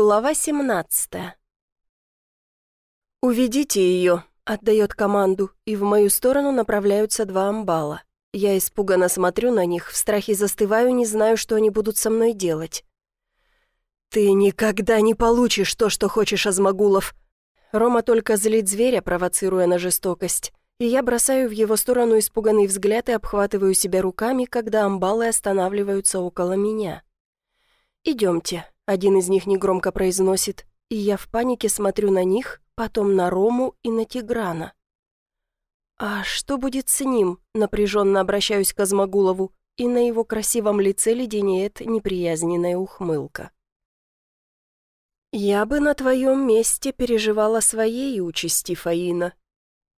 Глава 17 «Уведите ее», — отдает команду, и в мою сторону направляются два амбала. Я испуганно смотрю на них, в страхе застываю, не знаю, что они будут со мной делать. «Ты никогда не получишь то, что хочешь, Азмагулов!» Рома только злит зверя, провоцируя на жестокость, и я бросаю в его сторону испуганный взгляд и обхватываю себя руками, когда амбалы останавливаются около меня. «Идемте», один из них негромко произносит, и я в панике смотрю на них, потом на Рому и на Тиграна. «А что будет с ним?» — напряженно обращаюсь к Азмагулову, и на его красивом лице леденеет неприязненная ухмылка. «Я бы на твоем месте переживала своей участи, Фаина».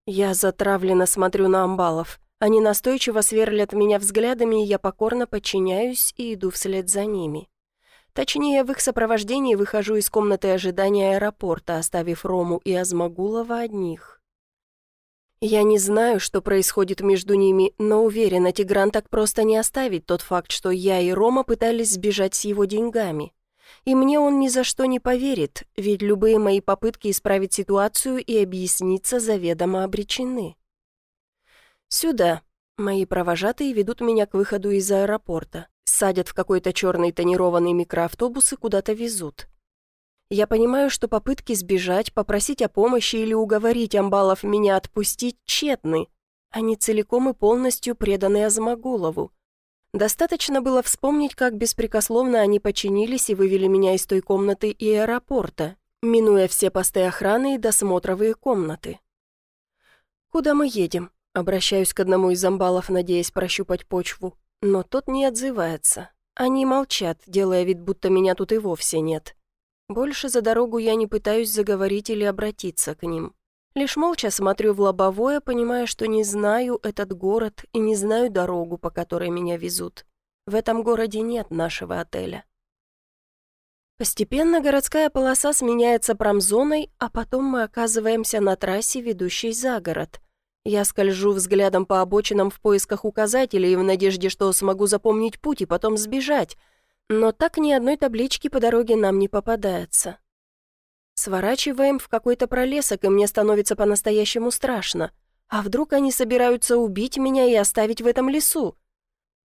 Я затравленно смотрю на амбалов. Они настойчиво сверлят меня взглядами, и я покорно подчиняюсь и иду вслед за ними. Точнее, в их сопровождении выхожу из комнаты ожидания аэропорта, оставив Рому и Азмагулова одних. Я не знаю, что происходит между ними, но уверена, Тигран так просто не оставит тот факт, что я и Рома пытались сбежать с его деньгами. И мне он ни за что не поверит, ведь любые мои попытки исправить ситуацию и объясниться заведомо обречены. Сюда. Мои провожатые ведут меня к выходу из аэропорта. Садят в какой-то черный тонированный микроавтобус и куда-то везут. Я понимаю, что попытки сбежать, попросить о помощи или уговорить амбалов меня отпустить тщетны. Они целиком и полностью преданы Азмагулову. Достаточно было вспомнить, как беспрекословно они подчинились и вывели меня из той комнаты и аэропорта, минуя все посты охраны и досмотровые комнаты. «Куда мы едем?» Обращаюсь к одному из амбалов, надеясь прощупать почву. Но тот не отзывается. Они молчат, делая вид, будто меня тут и вовсе нет. Больше за дорогу я не пытаюсь заговорить или обратиться к ним. Лишь молча смотрю в лобовое, понимая, что не знаю этот город и не знаю дорогу, по которой меня везут. В этом городе нет нашего отеля. Постепенно городская полоса сменяется промзоной, а потом мы оказываемся на трассе, ведущей за город. Я скольжу взглядом по обочинам в поисках указателей в надежде, что смогу запомнить путь и потом сбежать, но так ни одной таблички по дороге нам не попадается. Сворачиваем в какой-то пролесок, и мне становится по-настоящему страшно. А вдруг они собираются убить меня и оставить в этом лесу?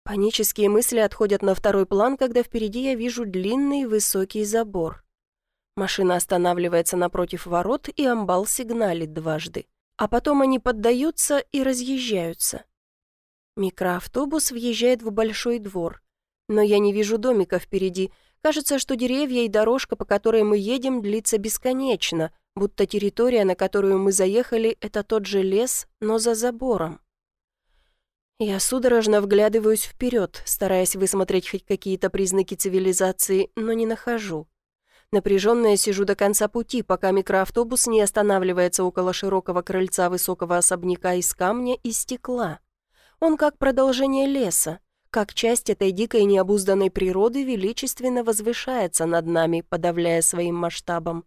Панические мысли отходят на второй план, когда впереди я вижу длинный высокий забор. Машина останавливается напротив ворот, и амбал сигналит дважды а потом они поддаются и разъезжаются. Микроавтобус въезжает в большой двор, но я не вижу домика впереди. Кажется, что деревья и дорожка, по которой мы едем, длится бесконечно, будто территория, на которую мы заехали, это тот же лес, но за забором. Я судорожно вглядываюсь вперед, стараясь высмотреть хоть какие-то признаки цивилизации, но не нахожу. Напряженная сижу до конца пути, пока микроавтобус не останавливается около широкого крыльца высокого особняка из камня и стекла. Он как продолжение леса, как часть этой дикой необузданной природы величественно возвышается над нами, подавляя своим масштабом.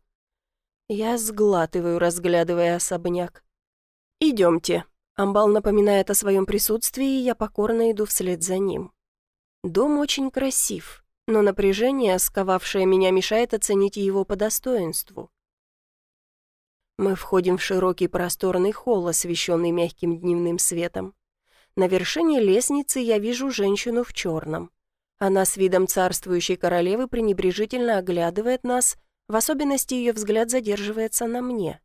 Я сглатываю, разглядывая особняк. «Идемте». Амбал напоминает о своем присутствии, и я покорно иду вслед за ним. Дом очень красив но напряжение, сковавшее меня, мешает оценить его по достоинству. Мы входим в широкий просторный холл, освещенный мягким дневным светом. На вершине лестницы я вижу женщину в черном. Она с видом царствующей королевы пренебрежительно оглядывает нас, в особенности ее взгляд задерживается на мне.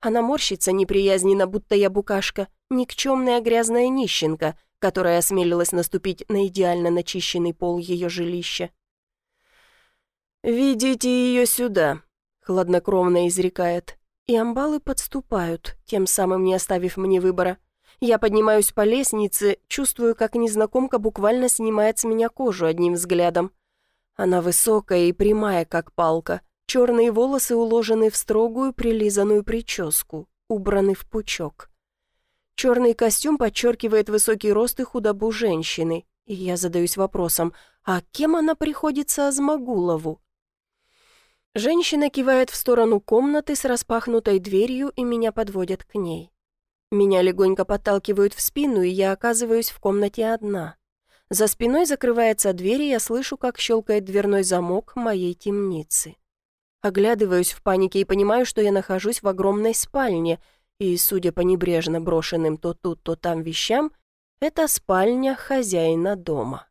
Она морщится неприязненно, будто я букашка, никчемная грязная нищенка, которая осмелилась наступить на идеально начищенный пол ее жилища. «Ведите ее сюда», — хладнокровно изрекает. И амбалы подступают, тем самым не оставив мне выбора. Я поднимаюсь по лестнице, чувствую, как незнакомка буквально снимает с меня кожу одним взглядом. Она высокая и прямая, как палка. Черные волосы уложены в строгую прилизанную прическу, убраны в пучок. Черный костюм подчеркивает высокий рост и худобу женщины. И я задаюсь вопросом, а кем она приходится Азмагулову? Женщина кивает в сторону комнаты с распахнутой дверью и меня подводят к ней. Меня легонько подталкивают в спину, и я оказываюсь в комнате одна. За спиной закрывается дверь, и я слышу, как щелкает дверной замок моей темницы. Оглядываюсь в панике и понимаю, что я нахожусь в огромной спальне, и, судя по небрежно брошенным то тут, то там вещам, это спальня хозяина дома.